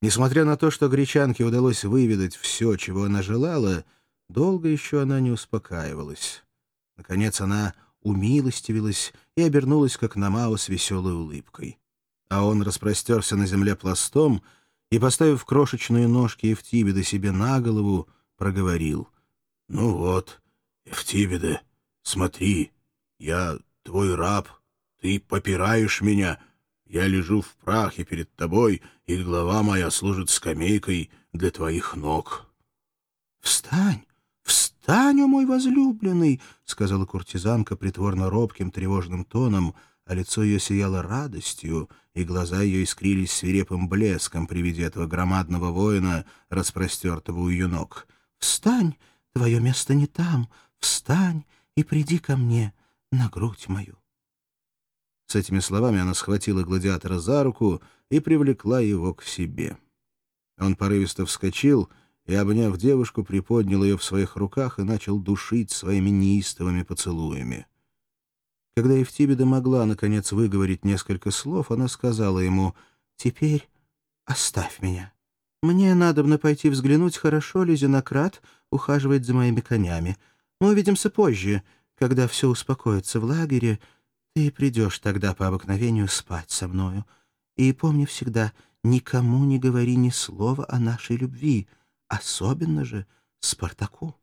Несмотря на то, что гречанке удалось выведать все, чего она желала, долго еще она не успокаивалась. Наконец она умилостивилась и обернулась, как Намао, с веселой улыбкой. А он распростерся на земле пластом и, поставив крошечные ножки Евтибеда себе на голову, проговорил. — Ну вот, Евтибеда, смотри, я твой раб, ты попираешь меня, я лежу в прахе перед тобой, и голова моя служит скамейкой для твоих ног. — Встань! «Встань, о мой возлюбленный!» — сказала куртизанка притворно робким тревожным тоном, а лицо ее сияло радостью, и глаза ее искрились свирепым блеском при виде этого громадного воина, распростертого у ее ног. «Встань! Твое место не там! Встань и приди ко мне на грудь мою!» С этими словами она схватила гладиатора за руку и привлекла его к себе. Он порывисто вскочил — и, обняв девушку, приподнял ее в своих руках и начал душить своими неистовыми поцелуями. Когда Евтибеда могла, наконец, выговорить несколько слов, она сказала ему «Теперь оставь меня. Мне надобно пойти взглянуть, хорошо ли Зенократ ухаживает за моими конями. Мы увидимся позже, когда все успокоится в лагере. Ты придешь тогда по обыкновению спать со мною. И помни всегда, никому не говори ни слова о нашей любви» особенно же Спартаку.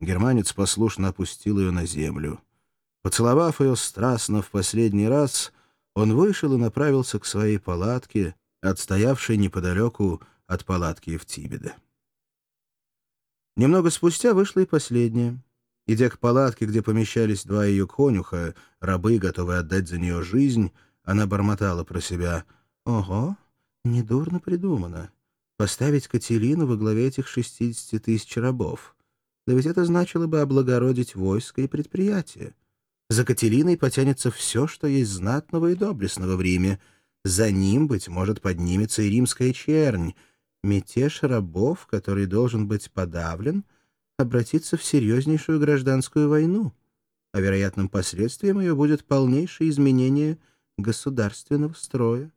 Германец послушно опустил ее на землю. Поцеловав ее страстно в последний раз, он вышел и направился к своей палатке, отстоявшей неподалеку от палатки Евтибеда. Немного спустя вышла и последняя. Идя к палатке, где помещались два ее конюха, рабы, готовые отдать за нее жизнь, она бормотала про себя. «Ого, недурно придумано поставить Катерину во главе этих 60 тысяч рабов. Да ведь это значило бы облагородить войско и предприятие. За Катериной потянется все, что есть знатного и доблестного в Риме. За ним, быть может, поднимется и римская чернь. Мятеж рабов, который должен быть подавлен, обратится в серьезнейшую гражданскую войну, а вероятным последствием ее будет полнейшее изменение государственного строя.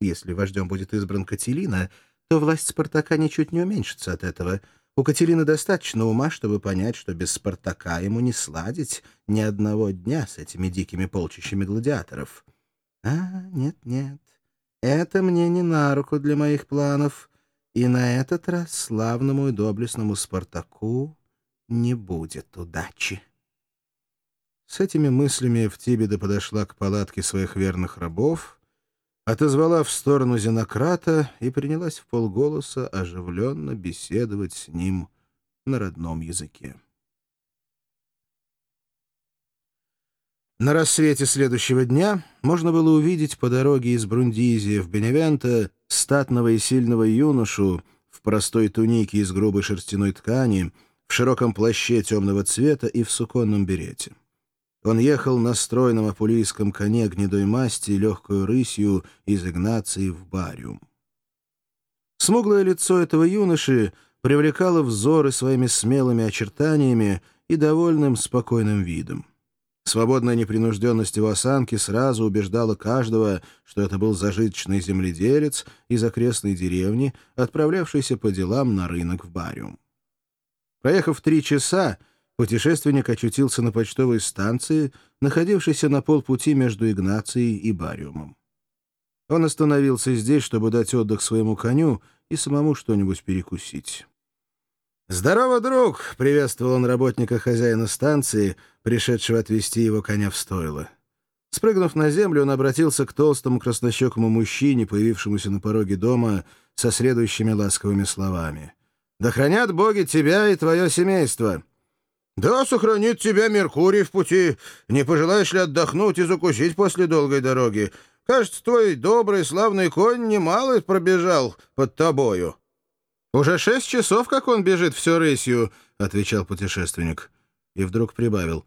Если вождем будет избран Кателина — то власть Спартака ничуть не уменьшится от этого. У Катерины достаточно ума, чтобы понять, что без Спартака ему не сладить ни одного дня с этими дикими полчищами гладиаторов. А, нет-нет, это мне не на руку для моих планов, и на этот раз славному и доблестному Спартаку не будет удачи. С этими мыслями Евтибеда подошла к палатке своих верных рабов — отозвала в сторону Зенократа и принялась в полголоса оживленно беседовать с ним на родном языке. На рассвете следующего дня можно было увидеть по дороге из Брундизия в Беневента статного и сильного юношу в простой тунике из грубой шерстяной ткани, в широком плаще темного цвета и в суконном берете. Он ехал на стройном апулийском коне гнедой масти легкую рысью из Игнации в Бариум. Смуглое лицо этого юноши привлекало взоры своими смелыми очертаниями и довольным спокойным видом. Свободная непринужденность его осанки сразу убеждала каждого, что это был зажиточный земледелец из окрестной деревни, отправлявшийся по делам на рынок в Бариум. Проехав три часа, путешественник очутился на почтовой станции, находившейся на полпути между Игнацией и Бариумом. Он остановился здесь, чтобы дать отдых своему коню и самому что-нибудь перекусить. «Здорово, друг!» — приветствовал он работника хозяина станции, пришедшего отвезти его коня в стойло. Спрыгнув на землю, он обратился к толстому краснощекому мужчине, появившемуся на пороге дома, со следующими ласковыми словами. «Да хранят боги тебя и твое семейство!» «Да сохранит тебя Меркурий в пути. Не пожелаешь ли отдохнуть и закусить после долгой дороги? Кажется, твой добрый славный конь немало пробежал под тобою». «Уже шесть часов, как он бежит все рысью», — отвечал путешественник. И вдруг прибавил.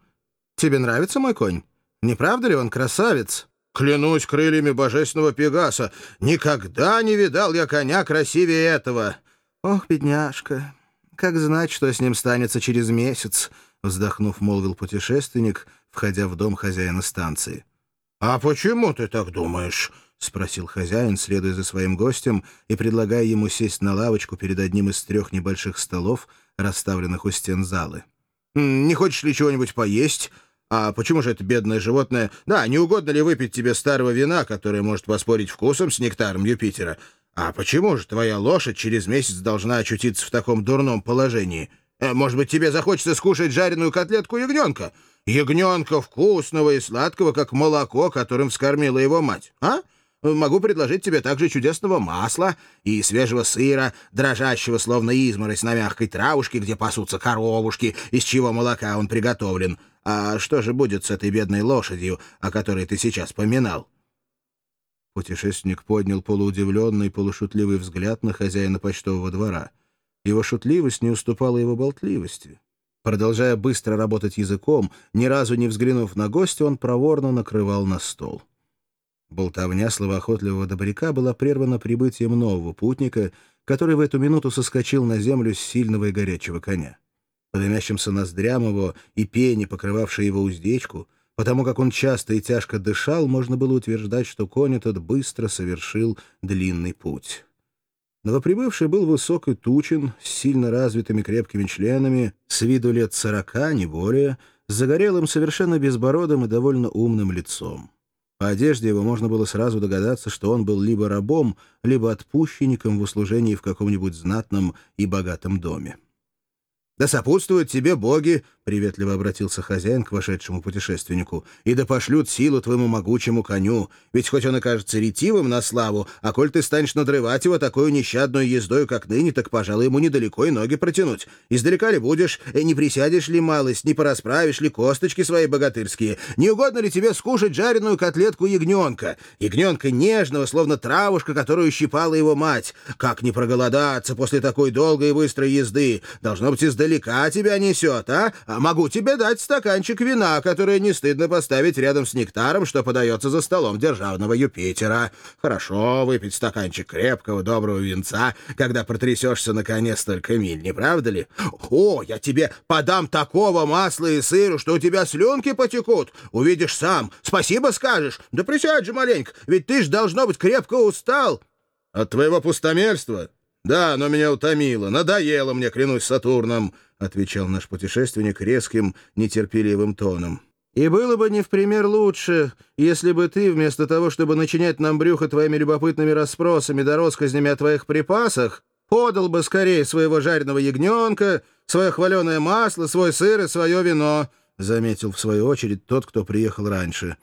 «Тебе нравится мой конь? Не правда ли он красавец?» «Клянусь крыльями божественного Пегаса, никогда не видал я коня красивее этого!» «Ох, бедняжка, как знать, что с ним станется через месяц», — вздохнув, молвил путешественник, входя в дом хозяина станции. «А почему ты так думаешь?» — спросил хозяин, следуя за своим гостем и предлагая ему сесть на лавочку перед одним из трех небольших столов, расставленных у стен залы. «Не хочешь ли чего-нибудь поесть? А почему же это бедное животное? Да, не угодно ли выпить тебе старого вина, которое может поспорить вкусом с нектаром Юпитера? А почему же твоя лошадь через месяц должна очутиться в таком дурном положении? Э, может быть, тебе захочется скушать жареную котлетку ягненка? Ягненка вкусного и сладкого, как молоко, которым вскормила его мать, а?» Могу предложить тебе также чудесного масла и свежего сыра, дрожащего словно изморозь на мягкой травушке, где пасутся коровушки, из чьего молока он приготовлен. А что же будет с этой бедной лошадью, о которой ты сейчас поминал?» Путешественник поднял полуудивленный, полушутливый взгляд на хозяина почтового двора. Его шутливость не уступала его болтливости. Продолжая быстро работать языком, ни разу не взглянув на гостя, он проворно накрывал на стол. Болтовня словоохотливого добряка была прервана прибытием нового путника, который в эту минуту соскочил на землю с сильного и горячего коня. По дымящимся ноздрям его и пене, покрывавшей его уздечку, потому как он часто и тяжко дышал, можно было утверждать, что конь этот быстро совершил длинный путь. Новоприбывший был высок и тучен, с сильно развитыми крепкими членами, с виду лет сорока, не более, с загорелым, совершенно безбородым и довольно умным лицом. По одежде его можно было сразу догадаться, что он был либо рабом, либо отпущенником в услужении в каком-нибудь знатном и богатом доме. «Да сопутствуют тебе боги!» — приветливо обратился хозяин к вошедшему путешественнику. «И да пошлют силу твоему могучему коню, ведь хоть он и кажется ретивым на славу, а коль ты станешь надрывать его такой нещадную ездою, как ныне, так, пожалуй, ему недалеко и ноги протянуть. Издалека ли будешь, э, не присядешь ли малость, не порасправишь ли косточки свои богатырские? Не угодно ли тебе скушать жареную котлетку ягненка? Ягненка нежного, словно травушка, которую щипала его мать. Как не проголодаться после такой долгой и быстрой езды? Должно быть, издалека тебя несет, а? А могу тебе дать стаканчик вина, которое не стыдно поставить рядом с нектаром, что подается за столом державного Юпитера. Хорошо выпить стаканчик крепкого, доброго винца, когда протрясешься на коне столько миль, не правда ли? О, я тебе подам такого масла и сыру, что у тебя слюнки потекут. Увидишь сам. Спасибо скажешь. Да присядь же маленько, ведь ты ж, должно быть, крепко устал. От твоего пустомерства? Да, оно меня утомило. Надоело мне, клянусь Сатурном. — отвечал наш путешественник резким, нетерпеливым тоном. «И было бы не в пример лучше, если бы ты, вместо того, чтобы начинять нам брюхо твоими любопытными расспросами да россказнями о твоих припасах, подал бы скорее своего жареного ягненка, свое хваленое масло, свой сыр и свое вино», — заметил в свою очередь тот, кто приехал раньше.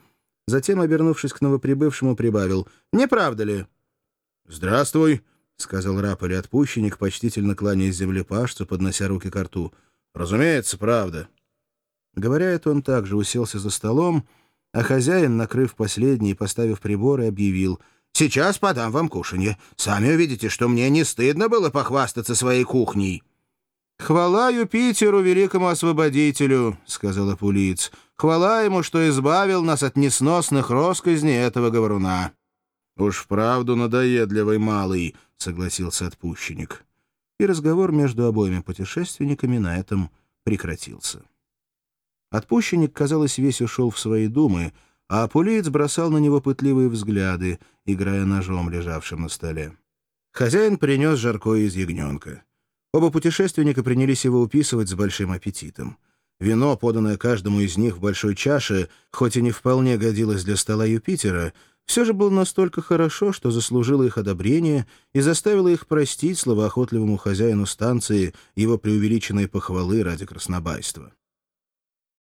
Затем, обернувшись к новоприбывшему, прибавил. «Не правда ли?» «Здравствуй», — сказал раб или отпущенник, почтительно кланяясь землепашцу, поднося руки к рту. «Разумеется, правда». Говоря это, он также уселся за столом, а хозяин, накрыв последний и поставив приборы, объявил «Сейчас подам вам кушанье. Сами увидите, что мне не стыдно было похвастаться своей кухней». «Хвала Юпитеру, великому освободителю», — сказал Апулиц. «Хвала ему, что избавил нас от несносных росказней этого говоруна». «Уж вправду надоедливый малый», — согласился отпущенник. И разговор между обоими путешественниками на этом прекратился. Отпущенник, казалось, весь ушел в свои думы, а Апулеец бросал на него пытливые взгляды, играя ножом, лежавшим на столе. Хозяин принес жаркое из ягненка. Оба путешественника принялись его уписывать с большим аппетитом. Вино, поданное каждому из них в большой чаше, хоть и не вполне годилось для стола Юпитера, все же было настолько хорошо, что заслужило их одобрение и заставило их простить словоохотливому хозяину станции его преувеличенные похвалы ради краснобайства.